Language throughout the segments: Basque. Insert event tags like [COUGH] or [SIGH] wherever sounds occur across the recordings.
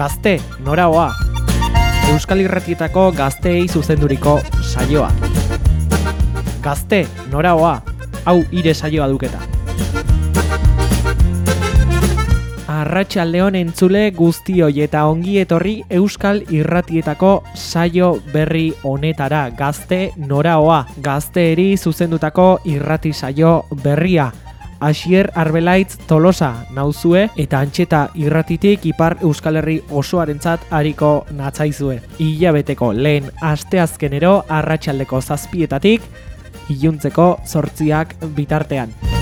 Gazte, nora hoa. Euskal Irratietako gazteei zuzenduriko saioa. Gazte, nora hoa. Hau ire saioa duketa. Arratxaldeon entzule guztioi eta ongi etorri Euskal Irratietako saio berri honetara. Gazte, nora hoa. Gazteeri zuzendutako irrati saio berria. Asier Arbelaitz Tolosa nauzue eta antxeta irratitik ipar Euskal Herri osoarentzat hariko natzaizue. Ilabeteko lehen asteazkenero arratsaldeko zazpietatik, iluntzeko sortziak bitartean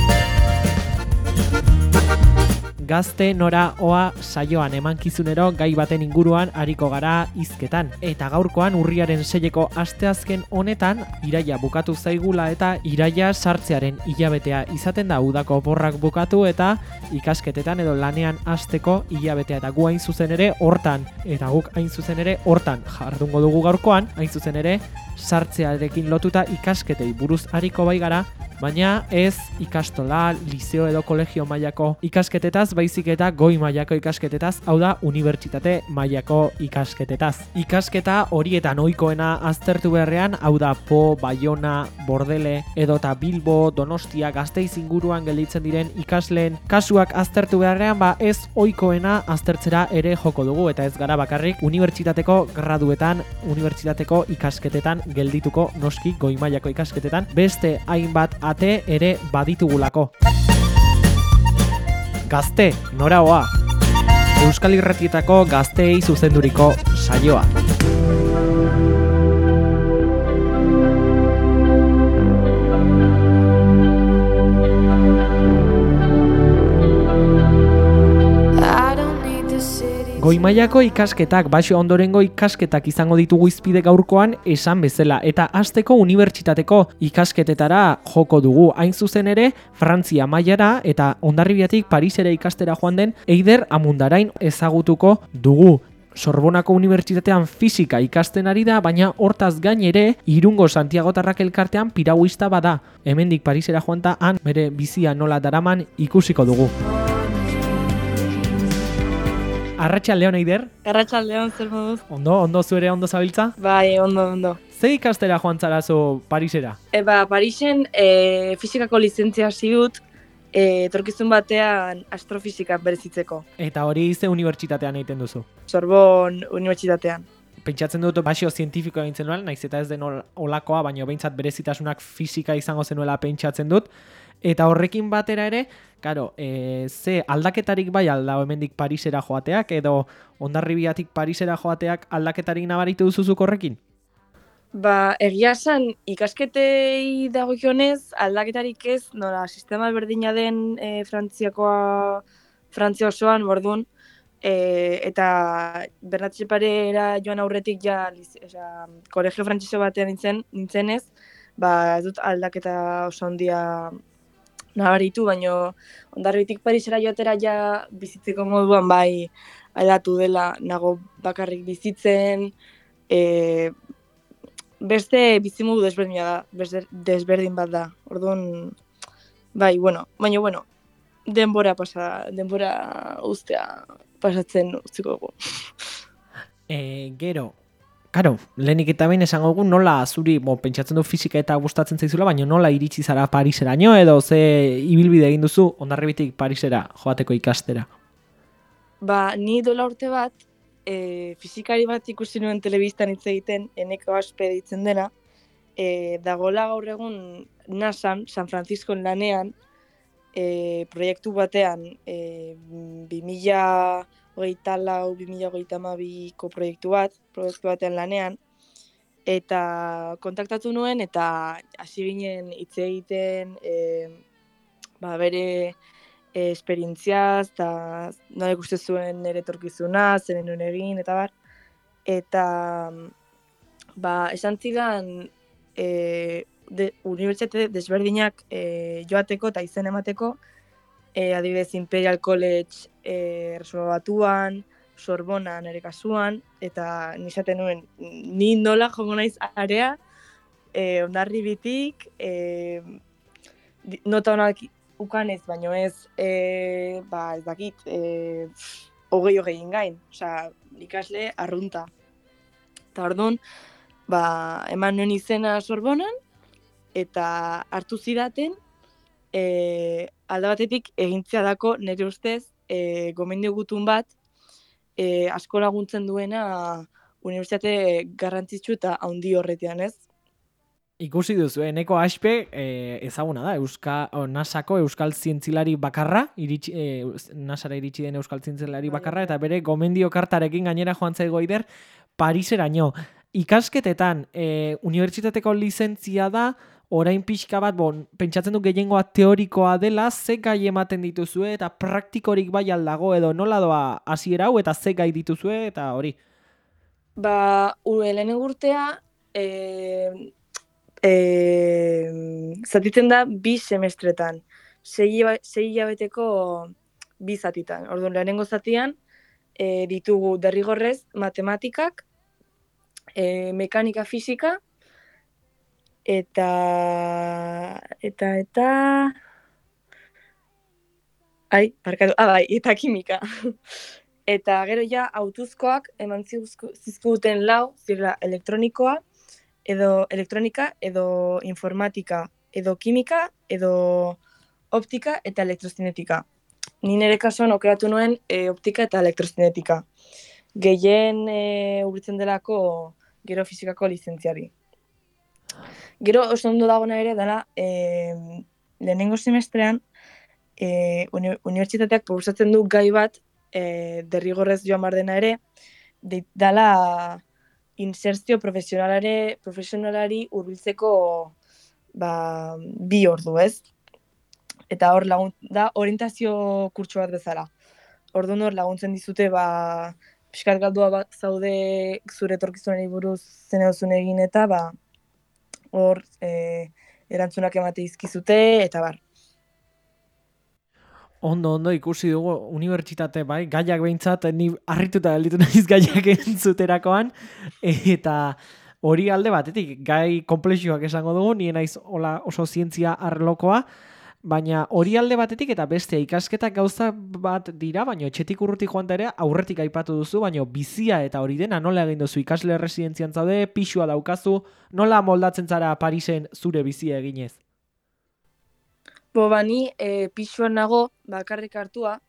gazte nora oa saioan emankizunero gai baten inguruan hariko gara hizketan. Eta gaurkoan urriaren seieko asteazken honetan iraia bukatu zaigula eta iraia sartzearen hilabetea izaten da. Udako borrak bukatu eta ikasketetan edo lanean hasteko hilabetea. Eta gu hain zuzen ere hortan eta guk hain zuzen ere hortan jardungo dugu gaurkoan. Hain zuzen ere sartzearekin lotuta ikasketei buruz hariko bai gara baina ez ikastola, liceo edo kolegio mailako ikasketetaz, baizik eta goi mailako ikasketetaz, hau da unibertsitate mailako ikasketetaz. Ikasketa horietan ohikoena aztertu beharrean, hau da Po, Bayona, Bordele edo eta Bilbo, Donostia, Gasteiz inguruan gelditzen diren ikasleen kasuak aztertu beharrean, ba ez ohikoena aztertzera ere joko dugu eta ez gara bakarrik unibertsitateko graduetan, unibertsitateko ikasketetan geldituko noski goi mailako ikasketetan, beste hainbat ate ere baditugulako. Gazte, nora hoa. Euskal Irratietako gazteei zuzenduriko saioa. Goimaiako ikasketak, baixo ondorengo ikasketak izango ditugu izpide gaurkoan esan bezala eta hasteko unibertsitateko ikasketetara joko dugu. Hain zuzen ere, Frantzia mailara eta ondarribiatik Parisera ikastera joan den Eider Amundarain ezagutuko dugu. Sorbonako Unibertsitatean fizika ikasten ari da, baina hortaz gain ere, Irungo Santiago Tarrak elkartean pirauista bada. Hemendik Parisera joan han bere bizia nola daraman ikusiko dugu. Arratxaldeon eider? Arratxaldeon, zer moduz? Ondo, ondo zuere ondo zabiltza? Bai, ondo, ondo. Ze ikastera joan zarazu Parisera? E, ba, Parisen e, fizikako lizentzia dut, e, etorkizun batean astrofizika berezitzeko. Eta hori ze unibertsitatean egiten duzu? Sorbon unibertsitatean. Pentsatzen dut basio zientifikoa egin zenuela, naiz eta ez den olakoa, baina behintzat berezitasunak fizika izango zenuela pentsatzen dut. Eta horrekin batera ere, karo, e, ze aldaketarik bai alda hemendik Parisera joateak edo ondarribiatik Parisera joateak aldaketarik nabaritu duzuzuk horrekin? Ba, egia esan ikasketei dagokionez aldaketarik ez, nola, sistema berdina den e, Frantziakoa, Frantzia osoan, bordun, e, eta bernatxe joan aurretik ja, eza, kolegio frantziso batean nintzen, nintzenez, ba, ez dut aldaketa oso handia nabaritu, baino ondarritik Parisera joatera ja bizitzeko moduan bai aldatu dela nago bakarrik bizitzen, e, beste bizimodu desberdina da, desberdin bat da. Orduan, bai, bueno, baina, bueno, denbora pasa, denbora ustea pasatzen utziko dugu. E, gero, Karo, lehenik eta behin esango dugu nola zuri, bo, pentsatzen du fizika eta gustatzen zaizula, baina nola iritsi zara Parisera nio, edo ze ibilbide egin duzu ondarribitik Parisera joateko ikastera? Ba, ni dola urte bat, e, fizikari bat ikusi nuen telebistan hitz egiten, eneko aspe ditzen dena, e, dagola gaur egun nasan, San Francisco lanean, e, proiektu batean, e, 2000 hogeita lau, bi mila hogeita mabiko proiektu bat, proiektu batean lanean, eta kontaktatu nuen, eta hasi ginen hitz egiten, e, ba, bere e, esperientziaz, eta nola ikuste zuen nire torkizuna, zen nuen egin, eta bar. Eta, ba, esan zidan, e, de, unibertsitate desberdinak e, joateko eta izen emateko, e, adibidez Imperial College e, batuan, Sorbona nere kasuan, eta nisaten nuen, ni nola jongo naiz area, e, ondarri bitik, e, nota honak ukanez, baino ez, e, ba, ez dakit, e, hogei hogei gain, osea, ikasle arrunta. Eta orduan, ba, eman nuen izena sorbonan, eta hartu zidaten, e, alda batetik egintzea dako nire ustez e, gomendio gutun bat e, asko laguntzen duena unibertsitate garrantzitsu eta handi horretean ez. Ikusi duzu, eneko aspe e, ezaguna da, Euska, o, NASAko Euskal Zientzilari bakarra, iritsi, e, NASAra iritsi den Euskal Zientzilari bai, bakarra, eta bere gomendio kartarekin gainera joan zaigo ider, Pariseraino. Ikasketetan, e, unibertsitateko lizentzia da, orain pixka bat, bon, pentsatzen du gehiengoa teorikoa dela, ze gai ematen dituzue eta praktikorik bai aldago edo nola doa hasiera hau eta ze gai dituzue eta hori. Ba, lehen urtea, e, e, zatitzen da bi semestretan, sei, sei jabeteko bi zatitan. Orduan, lehenengo zatian, e, ditugu derrigorrez matematikak, e, mekanika fisika, eta eta eta. Ai parkatu ah bai eta kimika. [LAUGHS] Eta gero ja autuzkoak eman zizkuten lau zirla elektronikoa edo elektronika edo informatika edo kimika edo optika eta elektrozinetika ni nere kasuan okeratu nuen e, optika eta elektrozinetika gehien e, ubritzen delako gero fizikako lizentziari Gero oso ondo dagona ere dela e, lehenengo semestrean e, uni, unibertsitateak proposatzen du gai bat e, derrigorrez joan bar dena ere de, dela insertzio profesionalare profesionalari hurbiltzeko ba, bi ordu, ez? Eta hor lagun, da orientazio kurtsu bat bezala. Ordu hor laguntzen dizute ba pixkat galdua bat zaude zure etorkizunari buruz zen egin eta ba hor e, erantzunak emate izkizute, eta bar. Ondo, ondo, ikusi dugu unibertsitate, bai, gaiak behintzat, ni harrituta gelditu [LAUGHS] nahiz gaiak entzuterakoan, eta hori alde batetik, gai komplexioak esango dugu, nien naiz oso zientzia arlokoa, Baina hori alde batetik eta beste ikasketak gauza bat dira, baina etxetik urruti joan ere aurretik aipatu duzu, baina bizia eta hori dena nola egin duzu ikasle residentzian zaude, pixua daukazu, nola moldatzen zara Parisen zure bizia eginez? Bo, bani, e, pixuan nago, bakarrik hartua,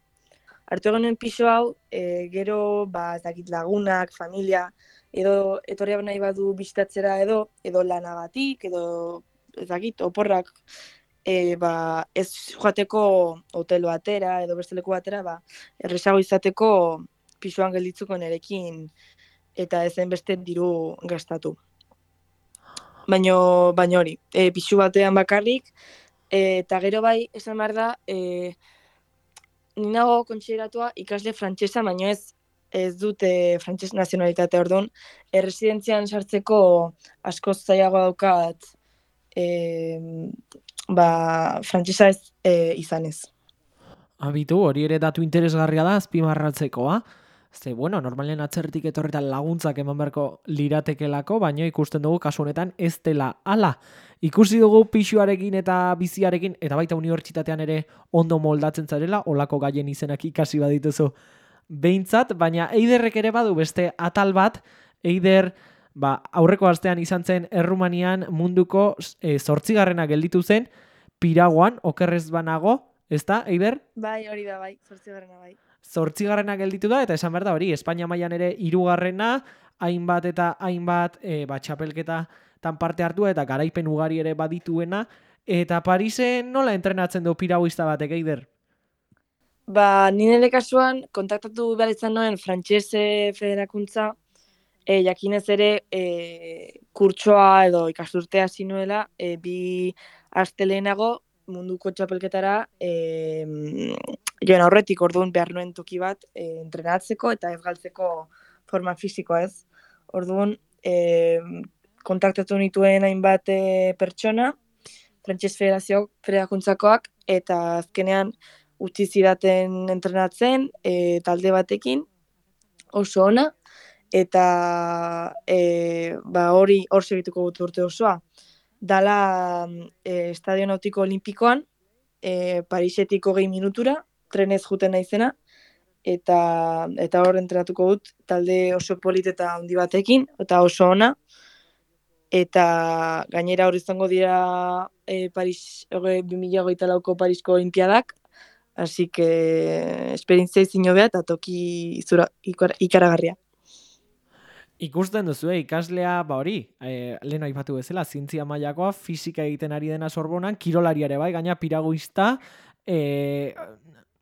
hartu egonen pixu hau, e, gero, ba, dakit lagunak, familia, edo etorria nahi badu bizitatzera edo, edo lanagatik, edo, ez dakit, oporrak, e, ba, ez joateko hotel batera edo beste leku batera, ba, erresago izateko pisuan gelditzuko nerekin eta ezen beste diru gastatu. Baino, baino hori, e, pisu batean bakarrik, e, eta gero bai, esan behar da, e, ninago kontsideratua ikasle frantsesa baino ez ez dute frantses nazionalitate orduan, erresidentzian sartzeko asko zaiago daukat e, ba, frantsesa ez e, izanez. Abitu, hori ere datu interesgarria da, azpimarratzekoa. Ze, bueno, normalen atzertik etorretan laguntzak eman beharko liratekelako, baina ikusten dugu kasu honetan ez dela ala. Ikusi dugu pixuarekin eta biziarekin, eta baita unibertsitatean ere ondo moldatzen zarela, olako gaien izenak ikasi badituzu behintzat, baina eiderrek ere badu beste atal bat, eider ba, aurreko astean izan zen Errumanian munduko e, zortzigarrena gelditu zen, piraguan, okerrez banago, ez da, Eiber? Bai, hori da, bai, zortzigarrena, bai. Zortzigarrena gelditu da, eta esan behar da hori, Espainia mailan ere hirugarrena hainbat eta hainbat e, ba, txapelketa tan parte hartu eta garaipen ugari ere badituena, eta Parisen nola entrenatzen du piraguista batek, Eider? Ba, nire kasuan, kontaktatu behar izan noen frantxese federakuntza, e, jakinez ere e, kurtsoa edo ikasturtea zinuela e, bi astelenago munduko txapelketara e, joan aurretik orduan behar nuen toki bat e, entrenatzeko eta ez galtzeko forma fisikoa ez. Orduan e, kontaktatu nituen hainbat e, pertsona, Frantses Federazio Federakuntzakoak, eta azkenean utzi zidaten entrenatzen e, talde batekin oso ona, eta e, ba, hori hor segituko gutu urte osoa. Dala e, Estadio Nautiko Olimpikoan, e, Parisetik hogei minutura, trenez juten naizena, eta eta hor entrenatuko dut talde oso polit eta handi batekin eta oso ona eta gainera hor izango dira e, Paris 2024ko Parisko Olimpiadak así que esperientzia izin eta toki zura, ikaragarria. Ikusten duzu, ikaslea, ba hori, e, lehen aipatu bezala, zientzia mailakoa, fisika egiten ari dena sorbonan, kirolariare bai, gaina piraguista, e,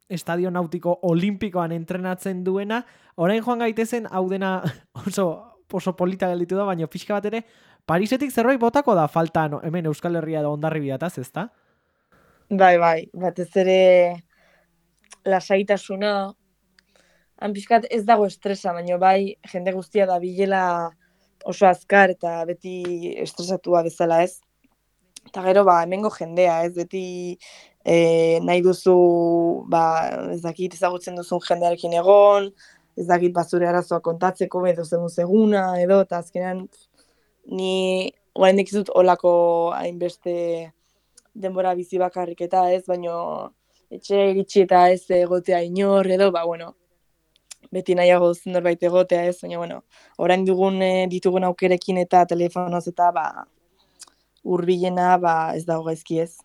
estadio nautiko olimpikoan entrenatzen duena, orain joan gaitezen, hau dena [LAUGHS] oso, oso polita gelditu da, baina pixka bat ere, Parisetik zerbait botako da falta, no, hemen Euskal Herria da ondarri bidataz, ez da? Bai, bai, batez ere lasaitasuna, han pixkat ez dago estresa, baina bai jende guztia da bilela oso azkar eta beti estresatua bezala ez. Eta gero ba, hemengo jendea ez, beti e, nahi duzu, ba, ez dakit ezagutzen duzun jendearekin egon, ez dakit bazure arazoa kontatzeko edo zen eguna edo, eta azkenean ni guain dikizut olako hainbeste denbora bizi bakarrik eta ez, baino etxe iritsi eta ez egotea inor edo, ba, bueno, beti nahiago norbait egotea ez, baina, bueno, orain dugun e, ditugun aukerekin eta telefonoz eta, ba, urbilena, ba, ez dago gaizki ez.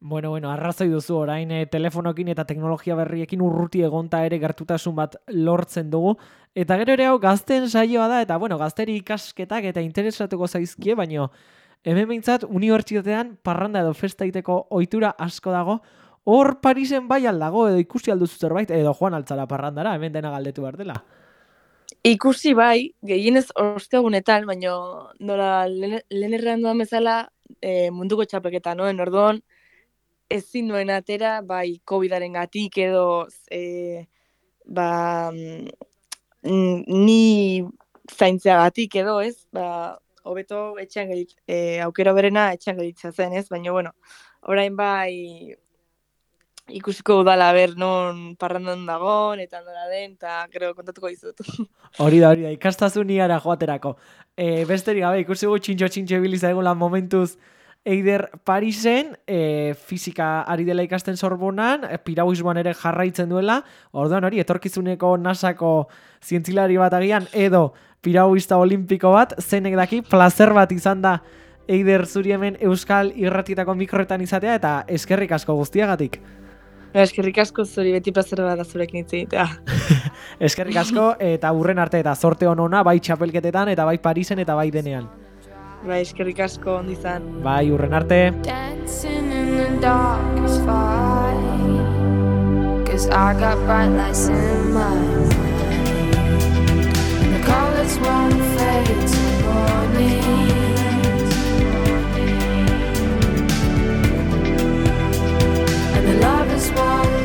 Bueno, bueno, arrazoi duzu orain e, telefonokin eta teknologia berriekin urruti egonta ere gertutasun bat lortzen dugu. Eta gero ere hau gazten saioa da, eta bueno, gazteri ikasketak eta interesatuko zaizkie, baino hemen behintzat unibertsitatean parranda edo festaiteko ohitura asko dago, hor Parisen bai aldago edo ikusi alduzu zerbait? Edo joan altzara parrandara, hemen dena galdetu behar dela. Ikusi bai, gehienez ostegunetan, baino nola lehen errean duan bezala e, munduko txapeketa noen, orduan ezin nuen atera, bai COVID-aren gatik edo e, ba, mm, ni zaintzea gatik edo ez, ba, hobeto etxean gerit, e, aukera berena etxean geritza zen ez, baina bueno, orain bai ikusiko udala ber non parrandan dagoen eta nola den eta creo kontatuko dizut. [LAUGHS] Hori da, hori da, ikastazu ni joaterako. E, besterik gabe, ikusi gu txintxo txintxo biliza egun lan momentuz Eider Parisen, e, fizika ari dela ikasten sorbonan, e, pirauismoan ere jarraitzen duela, orduan hori, etorkizuneko nasako zientzilari bat agian, edo pirauista olimpiko bat, zenek daki, placer bat izan da Eider zuri hemen Euskal irratietako mikroetan izatea, eta eskerrik asko guztiagatik. Ba, eskerrik asko zuri beti plazer bat zurekin hitz egitea. [LAUGHS] eskerrik asko eta burren arte eta zorte honona bai txapelketetan eta bai Parisen eta bai denean. Bai, eskerrik asko ondi izan. Bai, urren arte. I got bright lights in my mind The colors won't fade to morning this one.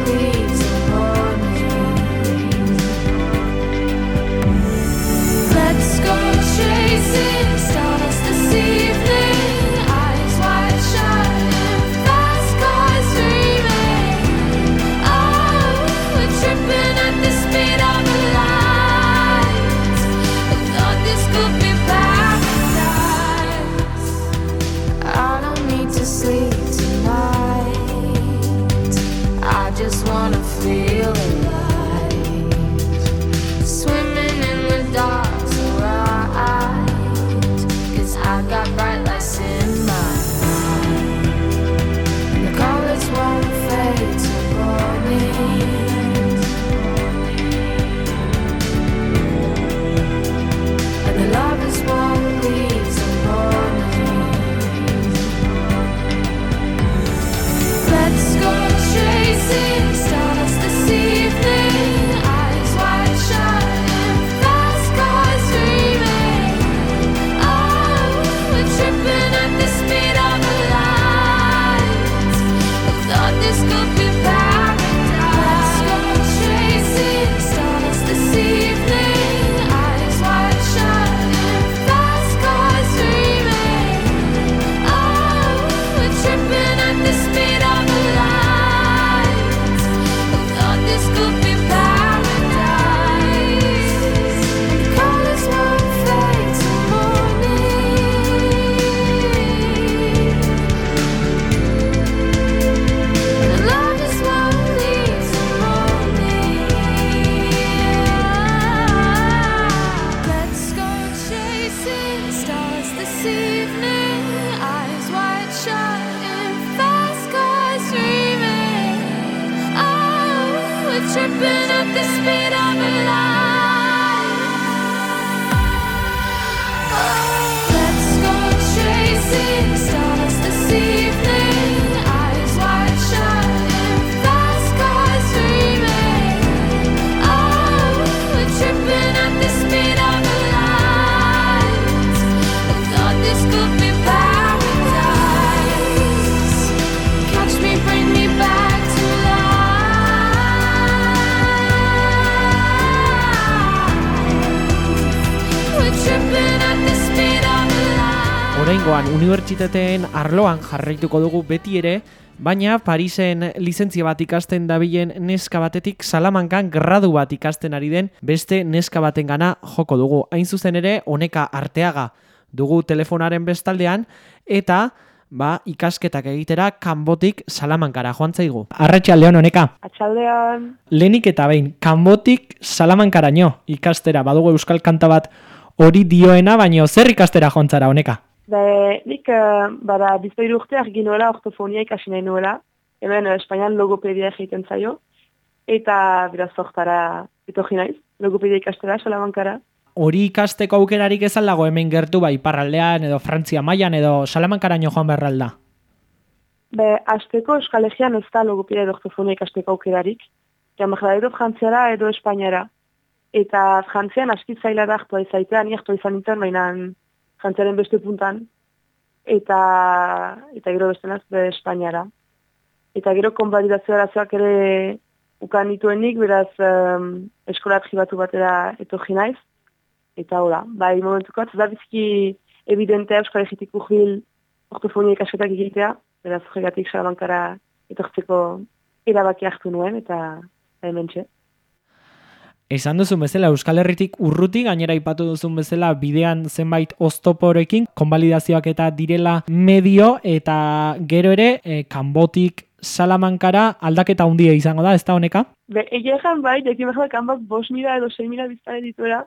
Unibertsitateen arloan jarraituko dugu beti ere, baina Parisen lizentzia bat ikasten dabilen neska batetik Salamankan gradu bat ikasten ari den beste neska batengana joko dugu. Hain zuzen ere, honeka arteaga dugu telefonaren bestaldean eta ba, ikasketak egitera kanbotik Salamankara joan zaigu. Arratsaldeon honeka. Atxaldean, Lenik eta behin, kanbotik Salamankaraino ikastera badugu euskal kanta bat hori dioena, baino zer ikastera joan honeka? Be, nik uh, bada bizpairu urte argi nuela ortofonia ikasi nahi nuela, hemen uh, Espainian logopedia egiten zaio, eta beraz hortara etorri naiz, logopedia ikastera, Salamankara. Hori ikasteko aukerarik ezan dago hemen gertu bai, parraldean edo Frantzia mailan edo Salamankaraino joan beharralda. Be, azteko Euskal Herrian ez da logopedia edo ortofonia ikasteko aukerarik, jamajada edo Frantziara edo Espainiara. Eta Frantzian aski zaila da hartua izaitea, ni hartua izan nintzen, baina Frantziaren beste puntan, eta, eta gero bestenaz be Espainiara. Eta gero konbalidazio arazoak ere ukan nituenik, beraz um, eskola pribatu batera etorri naiz. Eta hola, bai momentuko ez da bizki evidentea Euskal Herritik urbil ortofonia ikasketak egitea, beraz horregatik Salamankara etortzeko erabaki hartu nuen, eta hemen txe. Esan duzun bezala Euskal Herritik urruti, gainera ipatu duzun bezala bidean zenbait oztoporekin, konbalidazioak eta direla medio, eta gero ere, e, kanbotik Salamankara aldaketa handia izango da, ez da honeka? Be, egia egan bai, jakin behar kanbak bos mila edo sei mila biztare dituera,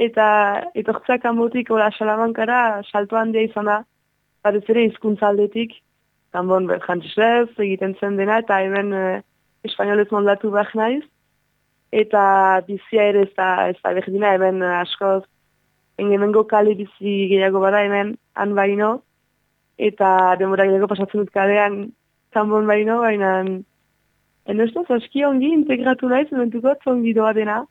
eta etortzea kanbotik ola salamankara salto handia izan da, batez ere hizkuntza aldetik, kanbon be, jantzesez, egiten zen dena, eta hemen e, espainolez moldatu behar naiz, eta bizia ere ez da, ez da berdina, hemen eh, askoz, hemengo kale bizi gehiago bada hemen, han baino, eta denbora gehiago pasatzen dut kalean, kanbon baino, baina En ez dut, aski ongi integratu naiz, momentuko ongi doa dena.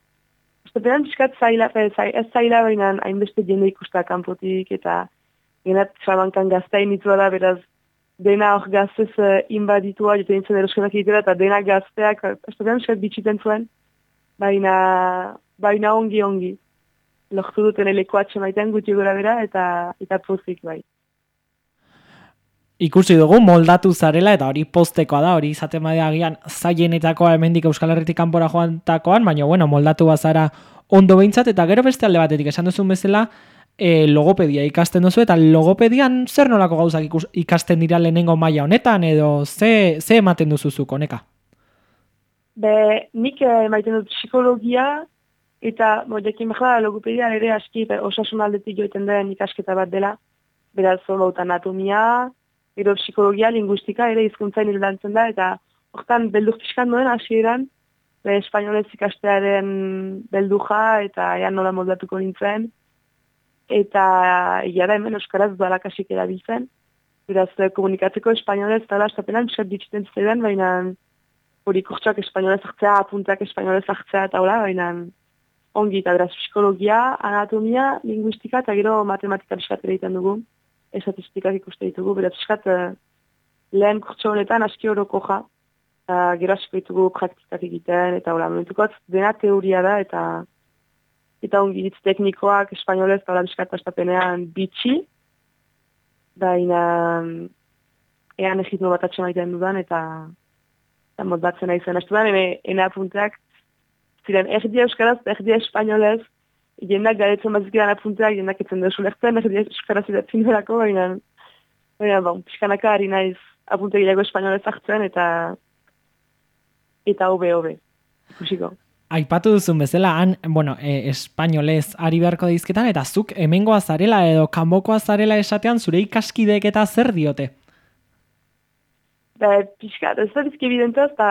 Ostepean, piskat zaila, eh, ez zaila baina hainbeste jende ikusta kanpotik, eta genat salamankan gaztain nitua da, beraz, dena hor gaztez uh, inbaditua, jote nintzen erosketak egitera, eta dena gazteak, ostepean, piskat bitxiten zuen, baina, baina ongi ongi. Lortu duten elekoa maiten gutxi gora bera, eta, eta pozik bai. Ikusi dugu moldatu zarela eta hori postekoa da, hori izaten badea agian zaienetakoa hemendik Euskal Herritik kanpora joantakoan, baina bueno, moldatu bazara ondo behintzat eta gero beste alde batetik esan duzun bezala e, logopedia ikasten duzu eta logopedian zer nolako gauzak ikasten dira lehenengo maila honetan edo ze, ze ematen duzuzuk honeka? Be, nik eh, maiten dut psikologia, eta bo, jakin behar da, logopedia ere aski osasun aldetik joiten den ikasketa bat dela, beraz, zonbaut anatomia, gero psikologia, linguistika ere hizkuntzain lantzen da, eta hortan beldur pixkan duen hasieran, be, espainolez ikastearen belduja, eta ea nola moldatuko nintzen, eta egia da hemen euskaraz dualakasik erabiltzen, beraz, eh, komunikatzeko espainolez, eta estapenan, pixat ditxiten ziren, baina hori kurtsak espainolez hartzea, apuntak espainolez hartzea eta hola, baina ongi eta beraz psikologia, anatomia, linguistika eta gero matematika piskat ere egiten dugu, estatistikak ikuste ditugu, beraz piskat uh, lehen kurtso honetan aski horoko ja, uh, gero asko ditugu praktikak egiten eta hola, momentukot dena teoria da eta eta ongi hitz teknikoak espainolez eta hola piskat astapenean bitxi, baina ean egitmo bat atxemaiten dudan eta eta moldatzen nahi zen. Astu ene, ene apunteak, ziren, erdia euskaraz, erdia espainolez, jendak garetzen bazikidan apunteak, jendak etzen desu lertzen, erdia euskaraz idatzen derako, baina, baina, bon, pixkanaka ari naiz apunte gehiago espainolez hartzen, eta eta hobe, hobe, ikusiko. Aipatu duzun bezala, han, bueno, e, espainolez ari beharko dizketan, eta zuk hemengoa zarela edo kanbokoa zarela esatean zure ikaskideek eta zer diote? Ba, pixka, ez da bizki evidentaz, eta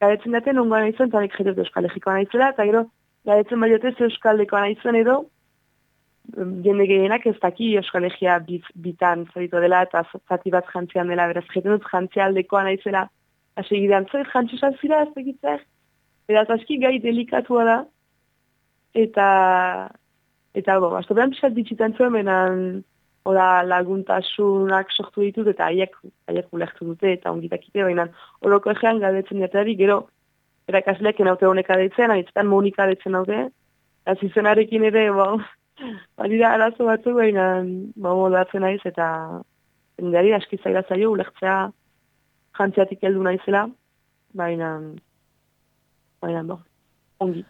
garetzen daten ongoa nahi zuen, eta nik jaiot euskal egikoa nahi eta gero, garetzen bai dute euskaldekoa nahi zuen edo, jende gehienak ez daki euskal egia bit, bitan zaritu dela, eta zati bat jantzian dela, beraz, jaten dut jantzia aldekoa nahi hasi gidean, zer jantzusan zira, ez dakitzer, beraz, aski gai delikatua da, eta, eta, bo, astopean pixat ditxitan zuen, benan, ora laguntasunak sortu ditut, eta haiek, haiek ulertu dute, eta ongitakite, baina horoko egean galdetzen diatari, gero, erakasleak enaute honek adetzen, haitzetan Monika naute, eta zizenarekin ere, bo, badira [LAUGHS] arazo batzuk, baina, bo, modatzen naiz, eta jendeari aski zaila zaio, ulertzea jantziatik heldu naizela, baina, baina, bo, ongi,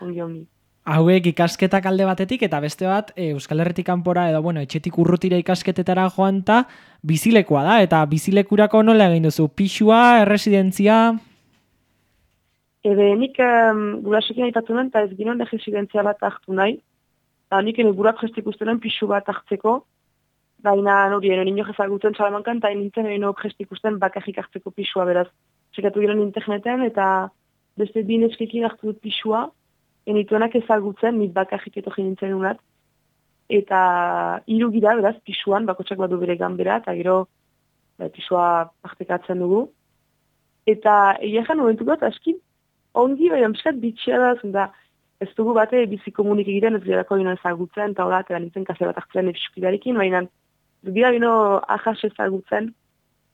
ongi, ongi. Hauek ikasketak alde batetik eta beste bat e, Euskal Herritik kanpora edo bueno, etxetik urrutira ikasketetara joan ta bizilekoa da eta bizilekurako nola egin duzu? Pixua, erresidentzia? Ebe, nik um, gurasokin aipatu nuen, eta ez ginen residentzia bat hartu nahi. Eta nik ene gurak gestik ustenen pixu bat hartzeko. Baina hori, eno nino jezagutzen salamankan, eta nintzen eno gestik usten bakarrik hartzeko pixua, beraz. Txekatu giren interneten, eta beste bineskekin hartu dut pixua. Enituenak ezagutzen, nit bakarrik eto nintzen unat. Eta hiru gira, beraz, pixuan, bakotsak badu bere ganbera, eta gero ba, pixua partekatzen dugu. Eta egia jan momentuko, eta aski ongi, baina piskat bitxia da, zenta, ez dugu bate bizi komunik egiten, ez gerako bino ezagutzen, eta hola, eta nintzen kaze bat hartzen efiskidarekin, baina ez gira bino ahas ezagutzen,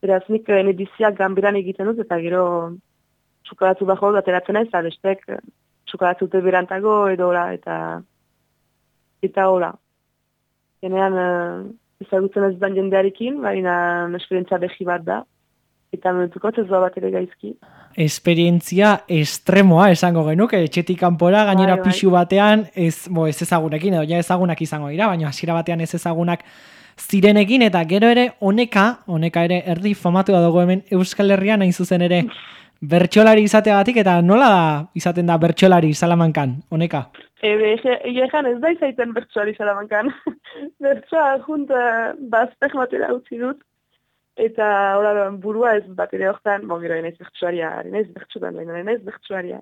beraz nik ene biziak ganberan egiten dut, eta gero txokolatu bajo ateratzen ez, eta bestek txokolatu dute berantago, edo hola, eta eta hola. Genean, uh, ezagutzen ez dan jendearekin, baina esperientzia behi bat da, eta momentuko ez bat ere gaizki. Esperientzia estremoa esango genuke, etxetik kanpora gainera Bai, bai. pixu batean ez, bo, ez ezagunekin, edo ja ezagunak izango dira, baina hasiera batean ez ezagunak zirenekin, eta gero ere honeka, honeka ere erdi famatu dago hemen Euskal Herrian hain zuzen ere bertsolari izateagatik, eta nola da izaten da bertsolari salamankan, honeka? Ebe, egia egan ez da izaiten bertsoari salamankan. [LAUGHS] Bertsoa junta bazpek batera utzi dut. Eta hola, burua ez bat ere hortan, bon, gero enaiz bertsoaria, enaiz bertsutan, baina enaiz bertsoaria.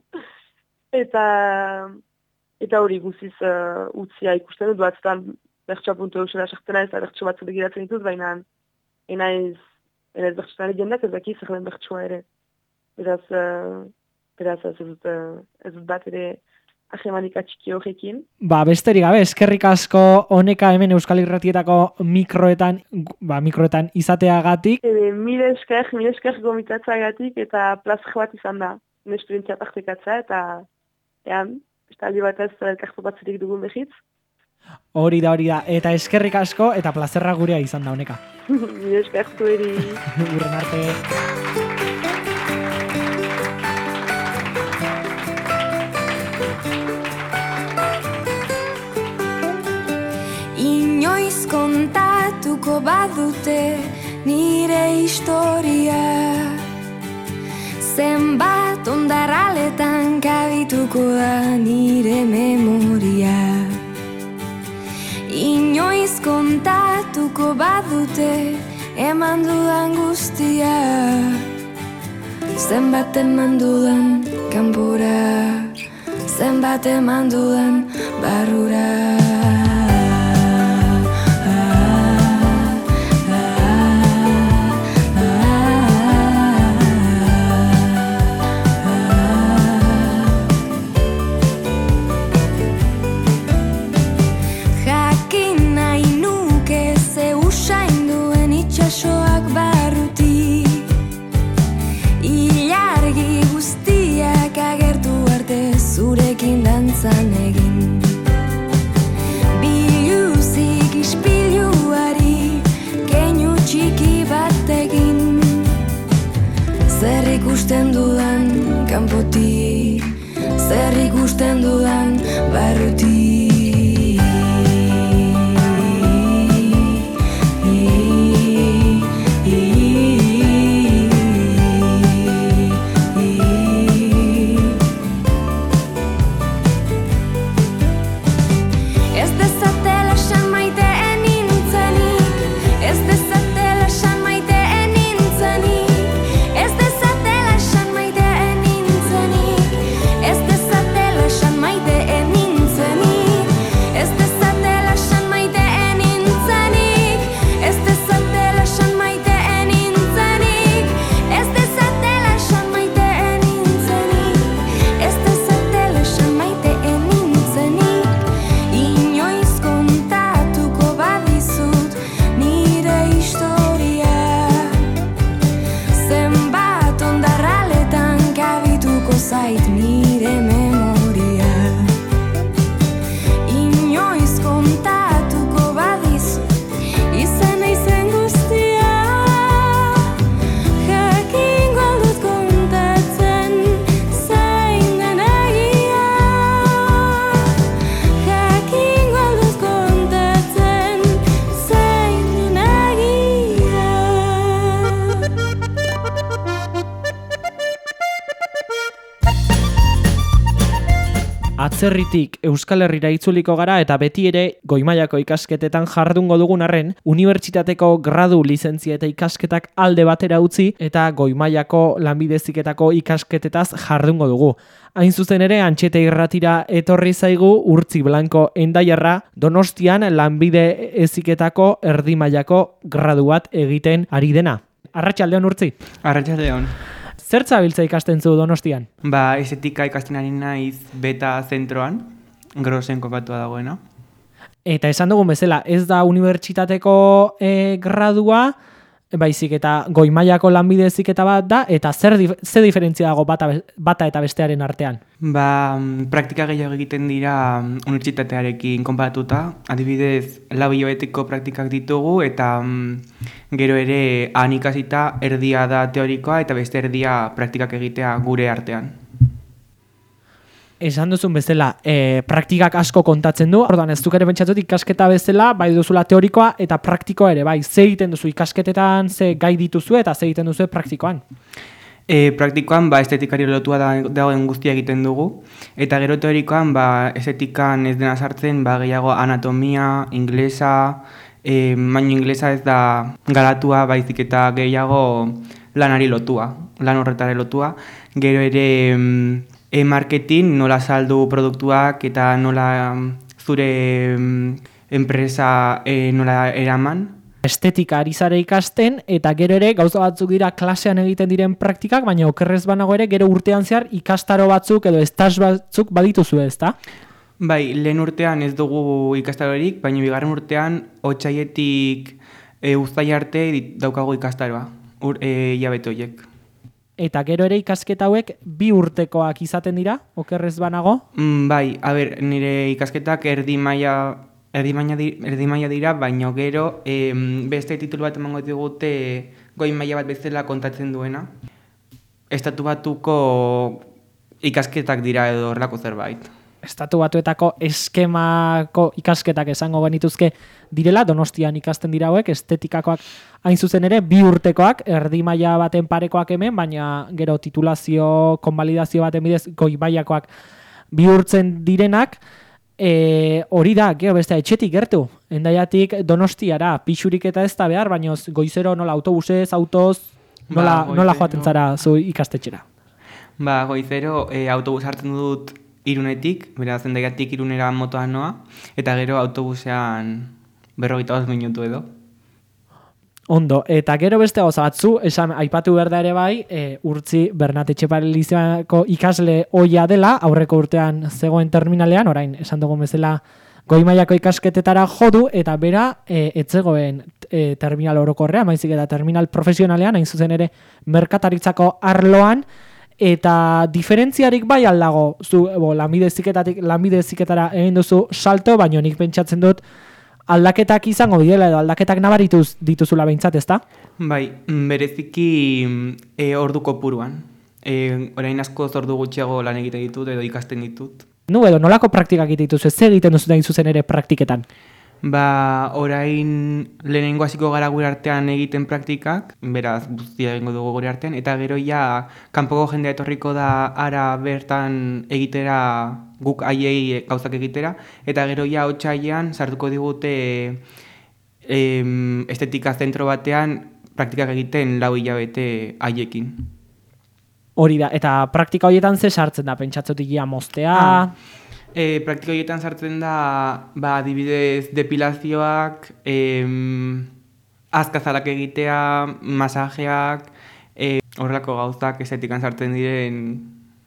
Eta, eta hori guziz uh, utzia ikusten dut, batzutan bertsoa puntu eusera sartzen naiz, eta bertso batzu begiratzen ditut, baina enaiz, enaiz bertsoari jendak ez daki zer den bertsoa ere. Beraz, uh, beraz ez dut, uh, ez dut bat ere ahemanik atxiki horrekin. Ba, besterik gabe, eskerrik asko honeka hemen Euskal Irratietako mikroetan, ba, mikroetan izateagatik, Ebe, mire esker, mire esker gomitatzagatik eta plazer bat izan da. Nire esperientzia partekatza eta ean, estaldi bat ez elkartu batzerik dugun behitz. hori da, hori da, eta eskerrik asko, eta plazerra gurea izan da honeka. [LAUGHS] mire esker zueri. [LAUGHS] Urren arte. Kontatuko badute nire historia. Zenbat ondarraletan kabituko da nire memoria. Inoiz kontatuko badute eman dudan guztia. Zenbat eman dudan kanpora. Zenbat eman dudan barrura ikusten dudan kanpotik Zer ikusten dudan barrutik atzerritik Euskal Herrira itzuliko gara eta beti ere goimaiako ikasketetan jardungo dugun arren, unibertsitateko gradu lizentzia eta ikasketak alde batera utzi eta goimaiako lanbideziketako ikasketetaz jardungo dugu. Hain zuzen ere, antxete irratira etorri zaigu urtzi blanko endaiarra donostian lanbide eziketako erdi mailako gradu bat egiten ari dena. Arratxaldeon urtzi. Arratxaldeon. Zertza biltza ikasten zu donostian? Ba, estetika ikasten ari naiz beta zentroan, grosen kokatua dagoena. Eta esan dugun bezala, ez da unibertsitateko e, gradua, baizik eta goi mailako lanbide heziketa bat da, eta zer dif ze diferentzia dago bata, bata eta bestearen artean? Ba, mm, praktika gehiago egiten dira mm, unibertsitatearekin konparatuta. Adibidez, lau praktikak ditugu eta mm, gero ere han ikasita erdia da teorikoa eta beste erdia praktikak egitea gure artean. Esan duzun bezala, e, praktikak asko kontatzen du, orduan ez duk ere pentsatut ikasketa bezala, bai duzula teorikoa eta praktikoa ere, bai, ze egiten duzu ikasketetan, ze gai dituzu eta ze egiten duzu praktikoan. E, praktikoan ba, estetikari lotua da, dagoen guztia egiten dugu, eta gero teorikoan ba, estetikan ez dena sartzen ba, gehiago anatomia, inglesa, e, baino inglesa ez da garatua baizik eta gehiago lanari lotua, lan horretare lotua, gero ere mm, e-marketing nola saldu produktuak eta nola mm, zure mm, enpresa e, nola eraman, Estetika ari zara ikasten, eta gero ere gauza batzuk dira klasean egiten diren praktikak, baina okerrez banago ere gero urtean zehar ikastaro batzuk edo estas batzuk badituzu ezta? Bai, lehen urtean ez dugu ikastarorik, baina bigarren urtean otxaietik e, uztai arte daukagu ikastaroa, ur, e, hilabete horiek. Eta gero ere ikasketa hauek bi urtekoak izaten dira, okerrez banago? Mm, bai, a ber, nire ikasketak erdi maila erdi maila, di, erdi maila dira, baina gero em, beste titulu bat emango digute goi maila bat bezala kontatzen duena. Estatu batuko ikasketak dira edo horrelako zerbait. Estatu batuetako eskemako ikasketak esango genituzke direla, donostian ikasten dira hauek, estetikakoak hain zuzen ere, bi urtekoak, erdi maila baten parekoak hemen, baina gero titulazio, konbalidazio baten bidez, goi mailakoak bihurtzen direnak, e, hori da, gero beste etxetik gertu, endaiatik donostiara, pixurik eta ez da behar, baina goizero nola autobusez, autoz, nola, Ba, nola goizero. joaten zara zu ikastetxera. Ba, goizero e, autobus hartzen dut irunetik, beraz zendaiatik irunera motoan noa, eta gero autobusean berrogeita bat minutu edo. Ondo, eta gero beste gauza batzu, esan aipatu behar da ere bai, e, urtzi Bernat Etxeparelizako ikasle oia dela, aurreko urtean zegoen terminalean, orain esan dugun bezala goi mailako ikasketetara jodu, eta bera e, etzegoen e, terminal orokorrean, maizik eta terminal profesionalean, hain zuzen ere merkataritzako arloan, eta diferentziarik bai aldago, zu, bo, lanbide ziketatik, lanbide ziketara egin duzu salto, baino nik pentsatzen dut aldaketak izango direla edo aldaketak nabarituz dituzula behintzat, ezta? Bai, bereziki e, ordu kopuruan. E, orain asko ordu gutxiago lan egiten ditut edo ikasten ditut. Nu edo nolako praktikak egiten dituzu, ze egiten duzu da zuzen ere praktiketan? Ba, orain lehenengo hasiko gara gure artean egiten praktikak, beraz guztia egingo dugu gure artean, eta gero ja kanpoko jendea etorriko da ara bertan egitera guk haiei gauzak egitera, eta gero ja otsailean sartuko digute em, estetika zentro batean praktikak egiten lau hilabete haiekin. Hori da, eta praktika horietan ze sartzen da, pentsatzotik ja moztea, Ah. E, praktika horietan sartzen da, ba, adibidez, depilazioak, em, azkazalak egitea, masajeak, e, horrelako gauzak estetikan sartzen diren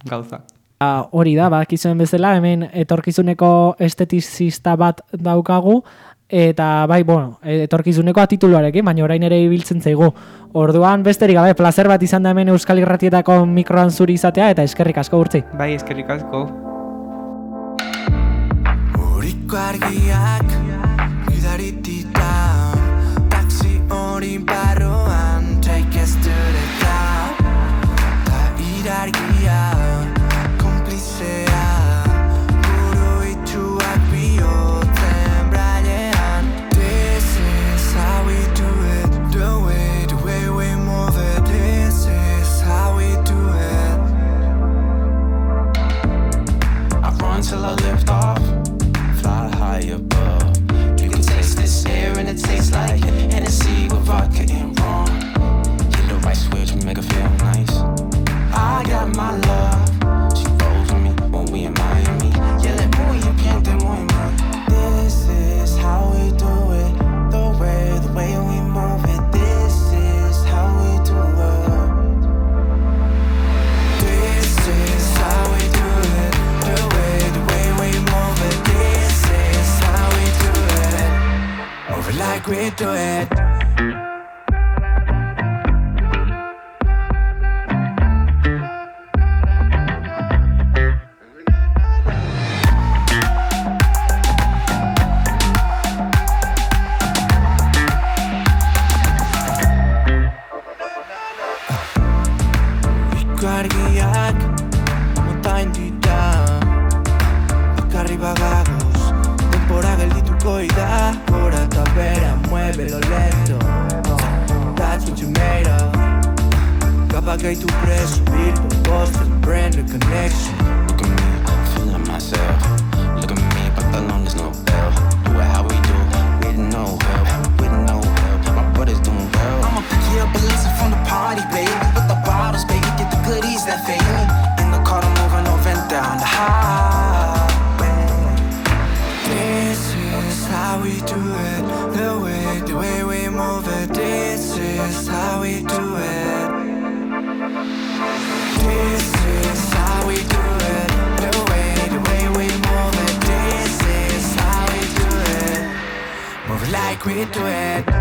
gauzak. Ba, hori da, badakizuen bezala, hemen etorkizuneko esteticista bat daukagu, eta bai, bueno, etorkizunekoa tituluarekin, baina orain ere ibiltzen zaigu. Orduan, besterik gabe, placer bat izan da hemen Euskal Irratietako mikroan zuri izatea, eta eskerrik asko urtzi. Bai, eskerrik asko. Argiak gidaritita Taxi hori barruan Take us to the top. Ta irargia This is how we do it way, This is how we do it. I is how we do it. This is how we do it. The way, the way we move it. This is how we do it. Move like we do it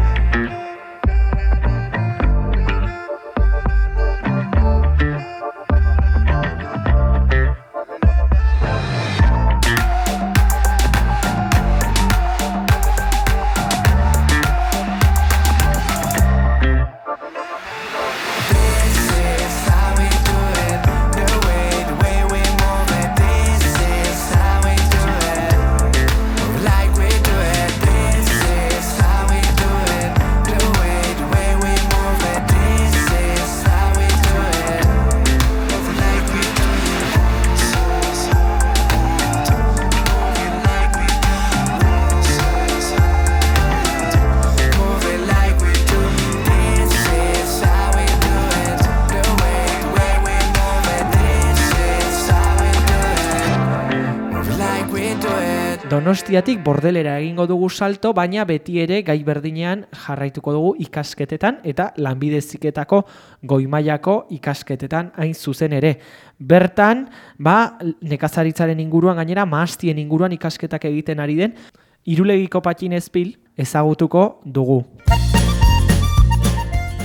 Donostiatik bordelera egingo dugu salto, baina beti ere gai berdinean jarraituko dugu ikasketetan eta lanbideziketako goimailako ikasketetan hain zuzen ere. Bertan, ba, nekazaritzaren inguruan gainera, maastien inguruan ikasketak egiten ari den, irulegiko patxin ezpil ezagutuko dugu.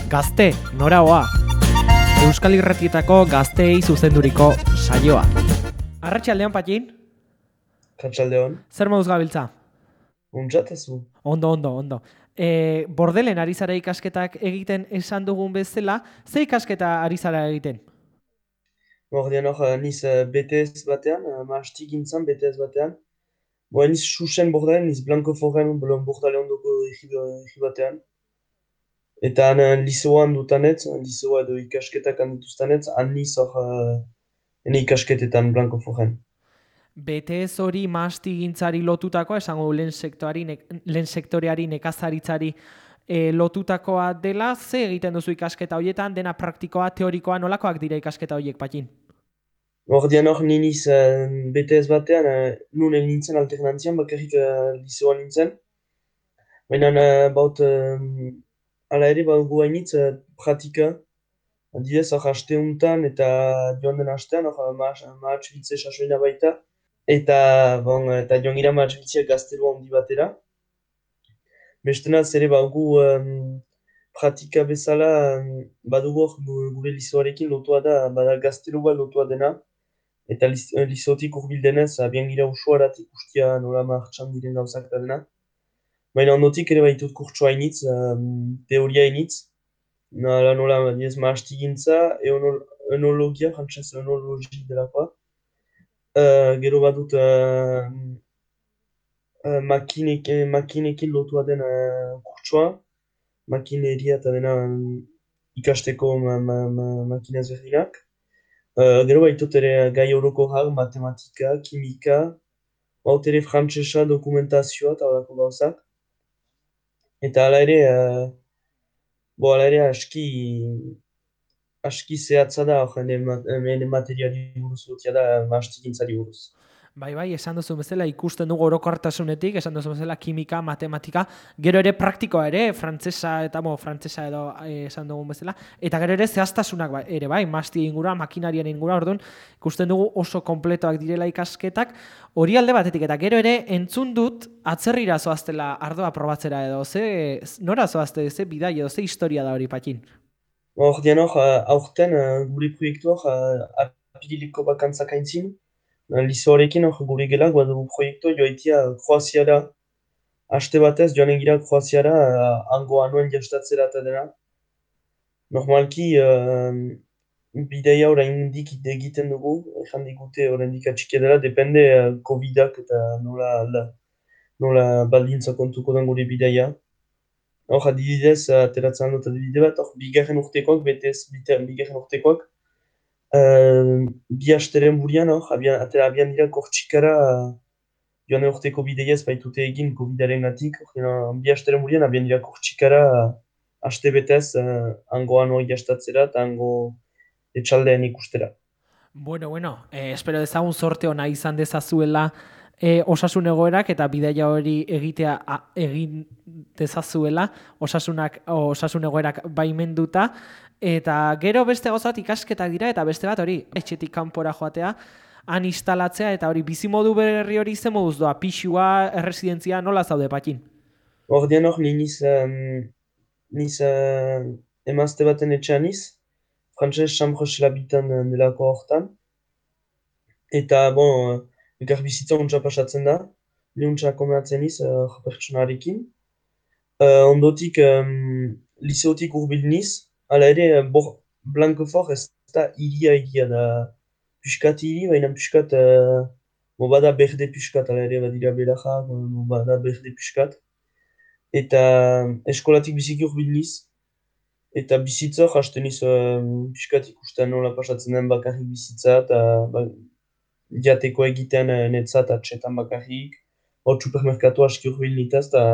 Gazte, noraoa, Euskal Irratietako gazteei zuzenduriko saioa. Arratxaldean patxin, Katxaldeon, zer moduz gabiltza? untzat ez du. Ondo, ondo, ondo. E, bordelen ari zara ikasketak egiten esan dugun bezala, ze ikasketa ari zara egiten? Ordean hor, eh, niz eh, BTS batean, uh, maastik gintzan BTS batean. Boa, niz susen bordelen, niz Blanco Forren bolon bordale ondoko egi batean. Eta han eh, lisoan dutanetz, lisoa edo ikasketak handituztanetz, han niz hor, uh, ene ikasketetan Blanco Forren. BTS hori mastigintzari lotutakoa, esango lehen, sektoari, nek, lehen sektoreari nekazaritzari e, lotutakoa dela, ze egiten duzu ikasketa horietan, dena praktikoa, teorikoa, nolakoak dira ikasketa horiek patin? Ordean hor, ni niz uh, BTS batean, uh, nun nintzen alternantzian, bakarrik uh, lisoan nintzen. Baina uh, baut, uh, ala ere, bau gu hainitz, uh, pratika. Adibidez, hor, haste eta joan den hastean, hor, mahatz bitze sasoina baita. Eta, bon, eta joan gira mahatz bitzia gaztelua handi batera. Bestenaz ere bau gu um, pratika bezala um, badugu hor gu- gure lizoarekin lotua da, bada gaztelua lotua dena. Eta liz- eh, lizotik urbil denez, abian gira usuarat ikustia nola martxan diren gauzak eta dena. Baina ondotik ere baitut kurtsoa hainitz, um, teoria hainitz. Nola, nola, diez, maastigintza, eonol, enologia, frantzez enologi delakoa. Uh, gero badut uh, uh, makinek, eh, makinekin lotua den uh, kurtsoa. Makineria eta dena um, ikasteko ma, ma, ma, makinez berriak. Uh, gero baitut ere gai orokorrak, matematika, kimika, baut ere frantsesa dokumentazioa eta horako gauzak. Eta hala ere, uh, bo hala ere aski, aski zehatza da ma- ene materiali buruz lotia da mastikintzari buruz. Bai, bai, esan duzu bezala ikusten dugu orokortasunetik, esan duzu bezala kimika, matematika, gero ere praktikoa ere, frantsesa eta mo, frantsesa edo eh, esan dugun bezala, eta gero ere zehaztasunak ba- ere bai, masti ingura, makinarian ingura, orduan, ikusten dugu oso konpletoak direla ikasketak, hori alde batetik, eta gero ere entzun dut atzerrira zoaztela ardoa probatzera edo, ze, nora zoazte, ze bidai edo, ze historia da hori patin? Hor dian hor, uh, aurten uh, gure proiektu hor, uh, apiriliko bakantzak aintzin. Uh, Lizo horrekin hor gure gelak badugu proiektu joaitia Kroaziara. Aste batez joan egira Kroaziara uh, hango anuen jastatzera eta dena. Normalki, uh, bidaia oraindik egiten dugu, ezan digute oraindik atxikia dela, depende uh, Covidak eta nola, la, nola baldintza kontuko den gure bidaia. Hor, adibidez, ateratzen dut adibide bat, hor, bigarren urtekoak, betez, bite- bigarren urtekoak, uh, bi asteren burian, hor, abian, atera abian dira kortxikara, uh, joan urteko bideia ez baitute egin COVID-aren gatik, hor, dira, bi asteren burian, abian dira kortxikara, uh, aste betez, uh, hango anoi jastatzera eta hango etxaldean ikustera. Bueno, bueno, eh, espero dezagun sorte ona izan dezazuela eh, osasun egoerak eta bidaia hori egitea a, egin dezazuela osasunak osasun egoerak baimenduta eta gero beste gozat ikasketak dira eta beste bat hori etxetik kanpora joatea han instalatzea eta hori bizimodu berri hori ze moduz doa, pixua, erresidentzia, nola zaude patin? Hor dian hor, ni niz, um, niz uh, emazte baten etxean niz, frantses chambre labitan uh, delako hortan. Eta, bon, uh, elkar bizitza untsa pasatzen da, ni untsa komeatzen niz uh, pertsonarekin. Uh, ondotik, um, liseotik hurbil niz, hala ere, uh, bor, Blancofort ez da iria iria da, piskat hiri, baina piskat, uh, mo bada berde piskat, hala ere badira belajak, mo bada berde piskat. Eta eskolatik biziki hurbil niz, eta bizitza hasten niz um, piskat ikusten nola pasatzen den bakarrik bizitza, eta ba, jateko egiten uh, netzat atxetan bakarrik, hor supermerkatu aski hurbil nitaz, eta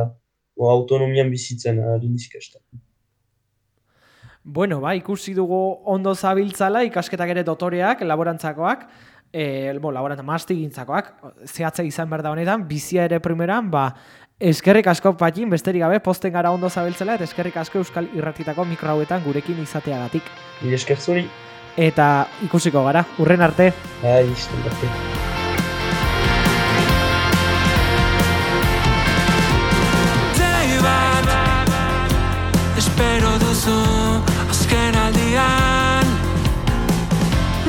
autonomian bizitzen lindizik ikasten. Bueno, ba, ikusi dugu ondo zabiltzala, ikasketak ere dotoreak, laborantzakoak, e, bo, laborantza mastigintzakoak, zehatza izan behar da honetan, bizia ere primeran, ba, eskerrik asko patin, besterik gabe, posten gara ondo zabiltzela, eta eskerrik asko Euskal Irratitako mikro hauetan gurekin izateagatik. Mila esker zuri, Eta ikusiko gara, urren arte. bai, arte. Bat Espero duzu azken aldian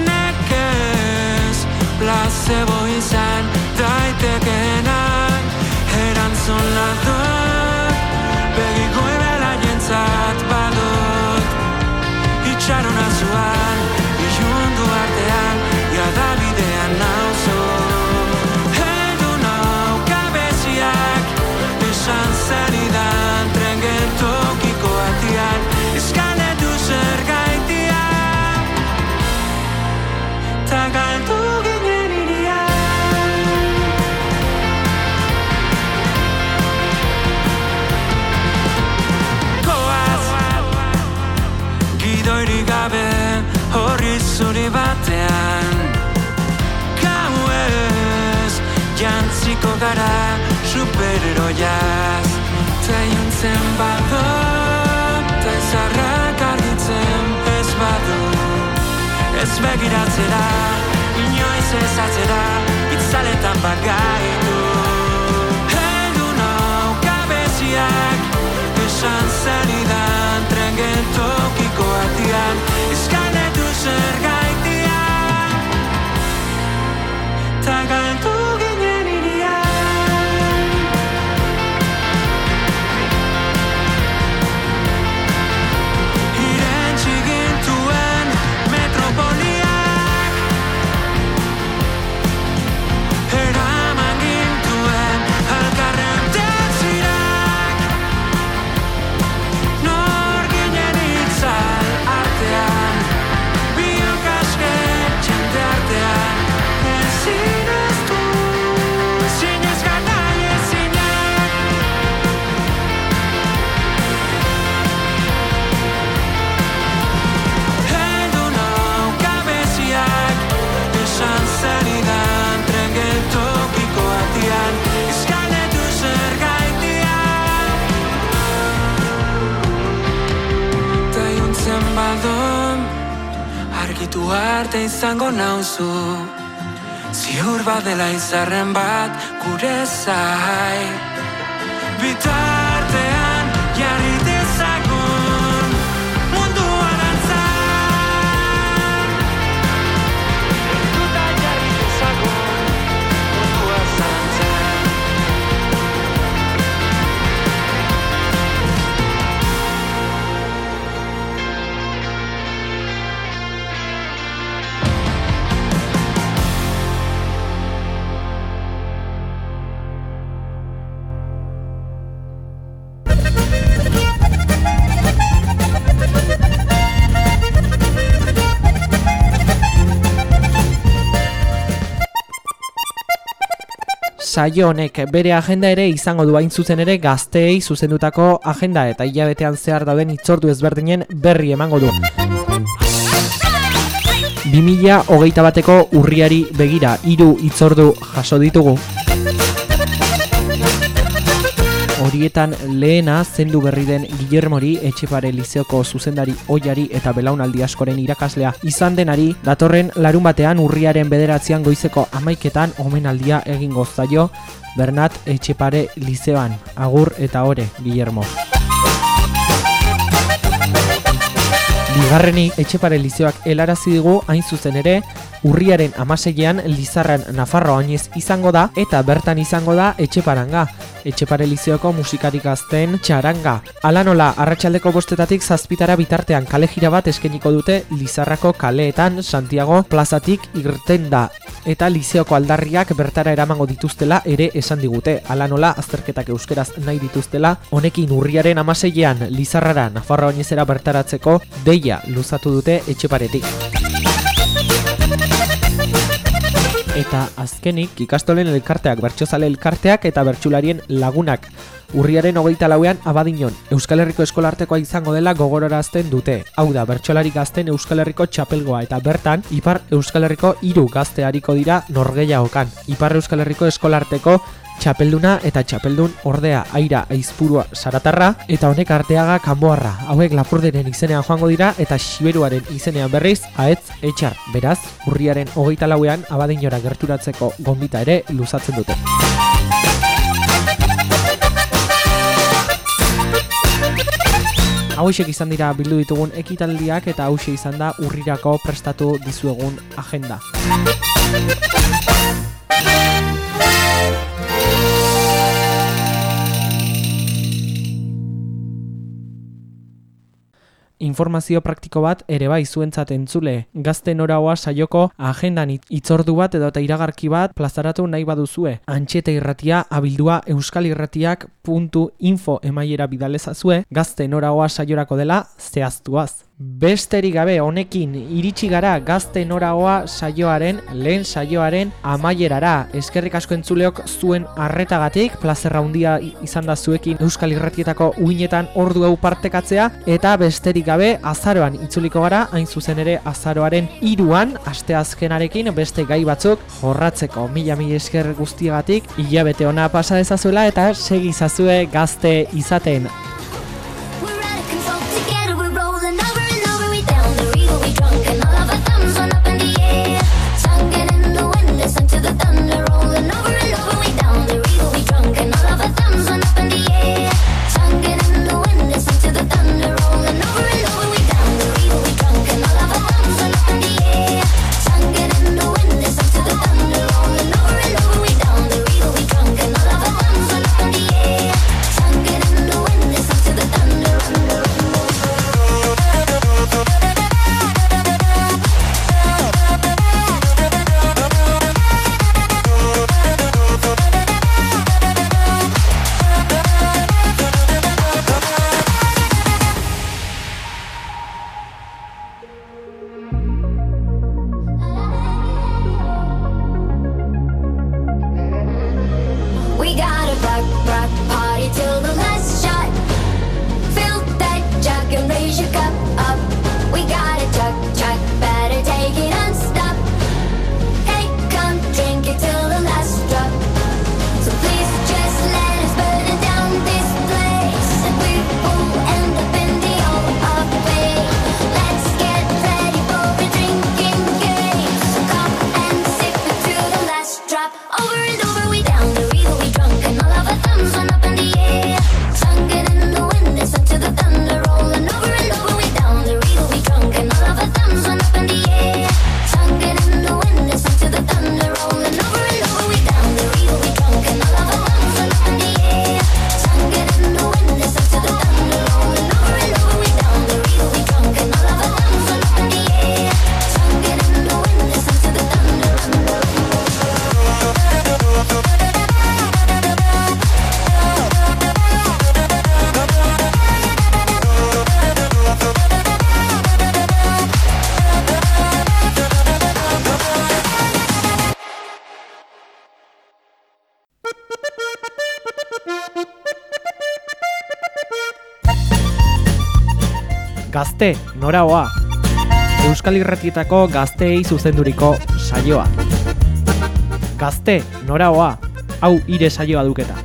Nekez Placebo izan daitekenak Erantzun ladut Begiko ibela jentzat badut Itxarona zuan jantziko gara superheroiaz Ta juntzen bado Ta izarrak argitzen ez badu. Ez begiratzera Inoiz ez atzera Itzaletan bagaitu arte izango nauzu. Ziur badela izarren bat gure zai. Bitartean Saio honek bere agenda ere izango du hain zuzen ere gazteei zuzendutako agenda eta hilabetean zehar dauden itzordu ezberdinen berri emango du. 2000 hogeita bateko urriari begira hiru itzordu jaso ditugu. Horietan lehena zendu berri den Guillermori Etxepare Lizeoko zuzendari oiari eta belaunaldi askoren irakaslea izan denari datorren larun batean urriaren bederatzean goizeko amaiketan omenaldia egingo zaio Bernat Etxepare Lizeoan. Agur eta ore, Guillermo. Bigarrenik Etxepare Lizeoak helarazi digu hain zuzen ere urriaren amaseian Lizarran Nafarro oinez izango da eta bertan izango da Etxeparanga. Etxepare Lizeoko musikarik gazten txaranga. Hala nola, arratsaldeko bostetatik zazpitara bitartean kale jira bat eskeniko dute Lizarrako kaleetan Santiago plazatik irten da. Eta Lizeoko aldarriak bertara eramango dituztela ere esan digute. Hala nola, azterketak euskeraz nahi dituztela, honekin urriaren amaseian Lizarrara Nafarro oinezera bertaratzeko deia luzatu dute Etxeparetik. Eta azkenik ikastolen elkarteak, bertsozale elkarteak eta bertsularien lagunak. Urriaren hogeita lauean abadinon, Euskal Herriko eskolartekoa izango dela gogorarazten dute. Hau da, bertsolari gazten Euskal Herriko txapelgoa eta bertan, Ipar Euskal Herriko hiru gazte hariko dira norgehiagokan. Ipar Euskal Herriko eskolarteko txapelduna eta txapeldun ordea aira aizpurua saratarra eta honek arteaga kanboarra. Hauek lapurderen izenean joango dira eta xiberuaren izenean berriz ahetz etxar. Beraz, urriaren hogeita lauean abadinora gerturatzeko gombita ere luzatzen dute. Hauixek izan dira bildu ditugun ekitaldiak eta hauxe izan da urrirako prestatu dizuegun agenda. Informazio praktiko bat ere bai zuentzat entzule. Gazte noraoa saioko agendan it- itzordu bat edo eta iragarki bat plazaratu nahi baduzue. Antxeta irratia abildua euskalirratiak.info emaiera bidalezazue gazte noraoa saiorako dela zehaztuaz. Besterik gabe honekin iritsi gara gazte noraoa saioaren lehen saioaren amaierara. Eskerrik asko entzuleok zuen arretagatik, plazerra handia izan da zuekin Euskal Irratietako uinetan ordu hau partekatzea eta besterik gabe azaroan itzuliko gara, hain zuzen ere azaroaren iruan, asteazkenarekin beste gai batzuk jorratzeko. Mila mila esker guztiagatik hilabete ona pasa dezazuela eta segizazue gazte izaten Irratietako gazteei zuzenduriko saioa. Gazte, noraoa. Hau ire saioa duketa.